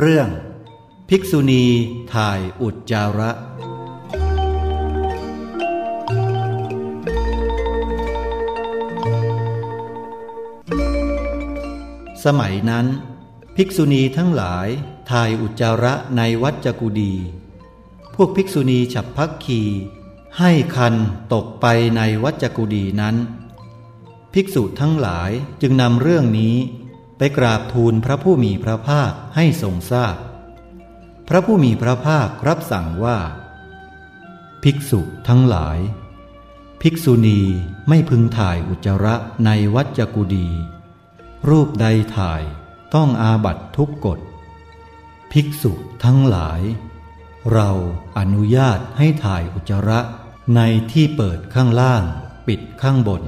เรื่อง ภิกษุณีถ่ายอุจจาระ สมัยนั้น ภิกษุณีทั้งหลายถ่ายอุจจาระในวัดจกุดี พวกภิกษุณีฉับพักคีให้คันตกไปในวัดจกุดีนั้น ภิกษุทั้งหลายจึงนำเรื่องนี้ ไปกราบทูลพระผู้มีพระภาคให้ทรงทราบพพระผู้มีพระภาครับสั่งว่า ภิกษุทั้งหลาย ภิกษุณีไม่พึงถ่ายอุจจาระในวัจกุดี รูปใดถ่ายต้องอาบัตทุกกฎ ภิกษุทั้งหลาย เราอนุญาตให้ถ่ายอุจจาระในที่เปิดข้างล่างปิดข้างบน